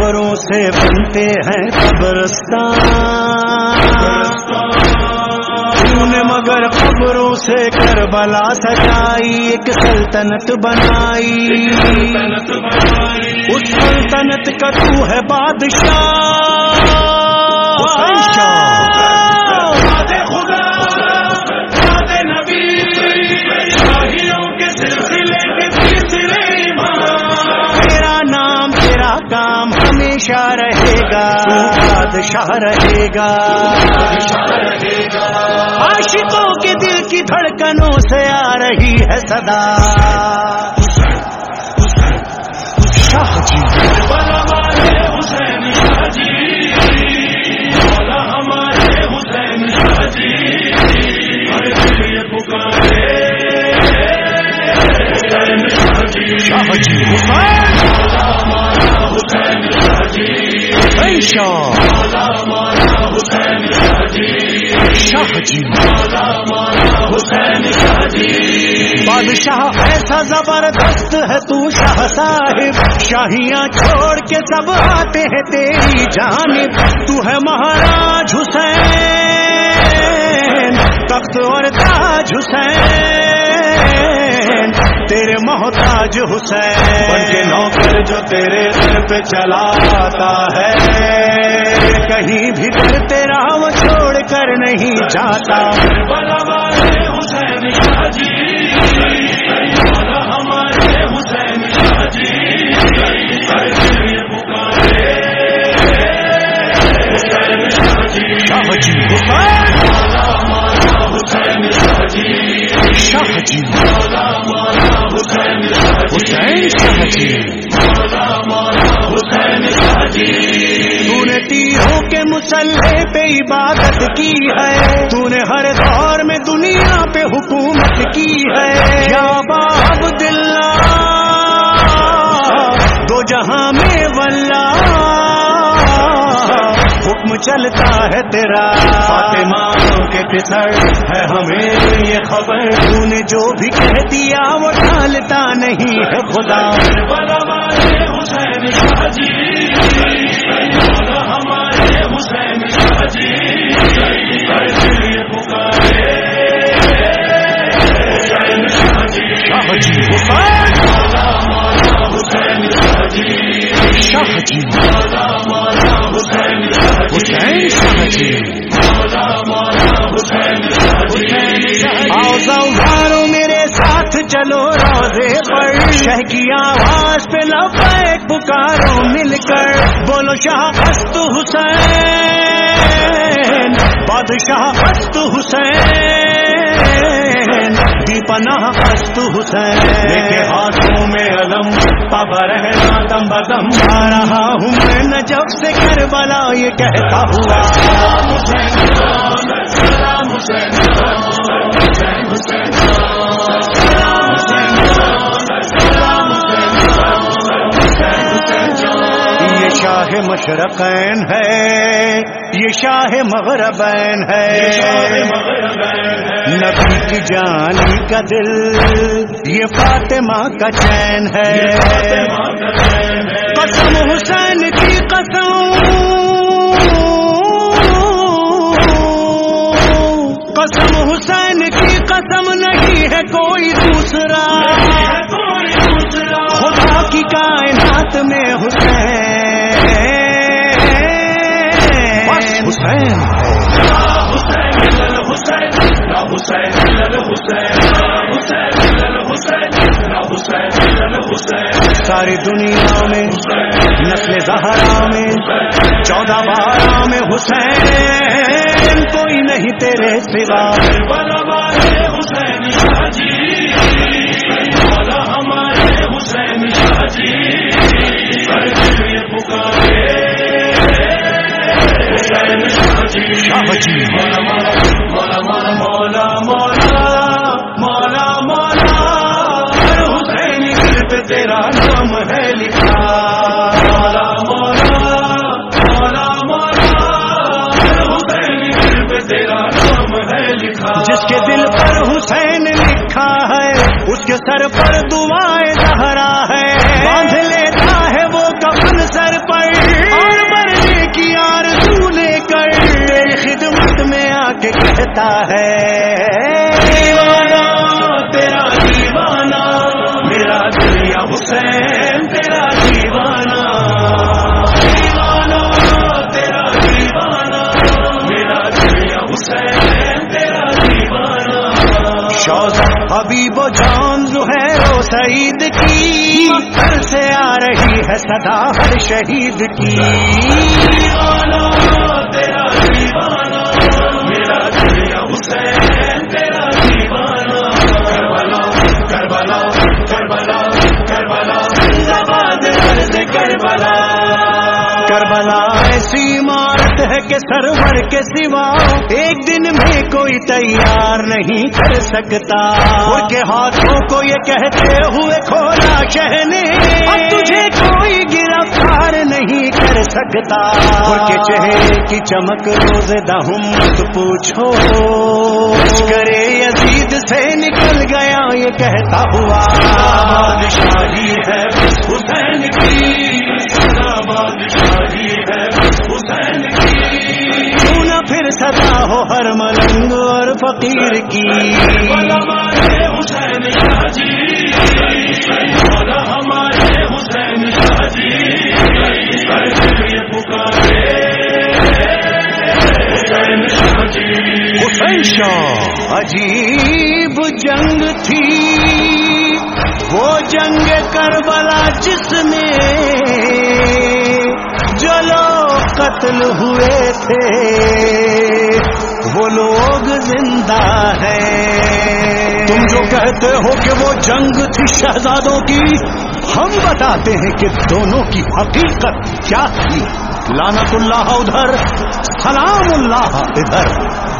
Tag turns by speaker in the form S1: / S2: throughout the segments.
S1: قبروں خبروں سے بنتے ہیں قبرستان۔ مگر خبروں سے کربلا سجائی، ایک سلطنت بنائی۔ اس سلطنت کا تو ہے بادشاہ۔ بادشاہ رہے گا، بادشاہ رہے گا۔ عاشقوں کے دل کی دھڑکنوں سے آ رہی ہے صدا۔ شاہ.
S2: شاہ جی حسین شاہ جی
S1: بادشاہ ایسا زبردست ہے تو شاہ صاحب. شاہیاں چھوڑ کے سب آتے ہیں تیری جانب. تو ہے مہاراج حسین، تخت اور تاج حسین. تیرے محتاج حسین۔
S2: بن کے نوکر جو تیرے سر پہ چلا آتا ہے۔
S1: کہیں بھی در تیرا وہ چھوڑ کر نہیں جاتا۔
S2: بلا والے حسین
S1: کے مسلح پہ عبادت کی ہے۔ تو نے ہر دور میں دنیا پہ حکومت کی ہے۔ یا باب دلہ دو جہاں میں واللہ حکم چلتا ہے تیرا۔
S2: فاطمہ کے پسر ہے ہمیں یہ خبر۔
S1: تو نے جو بھی کہہ دیا وہ ڈالتا نہیں ہے خدا۔
S2: حسین
S1: چلو روزے پر شہ کی آواز پہ لبیک پکارو مل کر بولو شاہ ہست حسین بادشاہ ہست حسین دیپنا ہست
S2: کے
S1: حسین
S2: ہاتھوں میں علم پب رہنا دم بدم
S1: آ رہا ہوں میں نجف سے کربلا یہ کہتا ہوا
S2: حسین حسین حسین
S1: شاہ مشرقین ہے، یہ شاہ مغربین ہے۔ نبی کی جانی کا دل، یہ فاطمہ کا چین ہے۔ ساری دنیا میں نسل زہرا میں چودہ بارہ میں حسین کوئی نہیں تیرے سوا۔ اس کے سر پر دعائیں زہرا ہے۔ باندھ لیتا ہے وہ کفن سر پر۔ اور مرنے کی آرزو لے کر تیری خدمت میں آ کے کہتا ہے۔
S2: دیوانہ، تیرا دیوانہ، میرا دریا حسین۔
S1: ہے صدا ہر شہید کی۔
S2: کربلا کربلا کربلا
S1: ایسی عمارت ہے کہ سرور کے سوا ایک دن میں کوئی تیار نہیں کر سکتا۔ ان کے ہاتھوں کو یہ کہتے ہوئے کھولا شہنے اب تجھے کوئی گرفتار نہیں کر سکتا۔ کے چہرے کی چمک روز دہم مت پوچھو۔ کرے یزید سے نکل گیا یہ کہتا ہوا۔
S2: بادشاہی ہے حسین کی۔ بادشاہی ہے حسین کی۔
S1: کیوں نہ پھر سدا ہو ہر ملنگ اور فقیر کی۔
S2: حسین شاہ
S1: عجیب جنگ تھی۔ وہ جنگ کربلا جس میں جو لوگ قتل ہوئے تھے، وہ لوگ زندہ ہیں۔ تم جو کہتے ہو کہ وہ جنگ تھی شہزادوں کی، ہم بتاتے ہیں کہ دونوں کی حقیقت کیا تھی۔ لانت اللہ ادھر سلام اللہ ادھر۔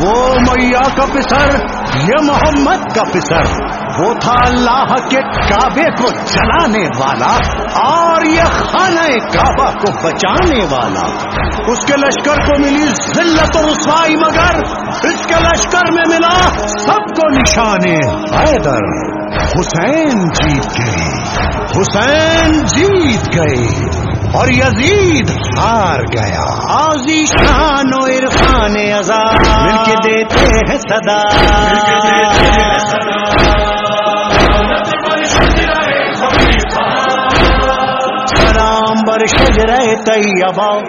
S1: وہ میاں کا پسر، یہ محمد کا پسر۔ وہ تھا اللہ کے کعبے کو جلانے والا اور یہ خانہ کعبہ کو بچانے والا۔ اس کے لشکر کو ملی ذلت و رسوائی، مگر اس کے لشکر میں ملا سب کو نشان حیدر۔ حسین جیت گئے حسین جیت گئے اور یزید ہار گیا۔ آزی شان و عرفان مل کے دیتے ہیں صدا۔ سلام بر شجرہ طیبہ۔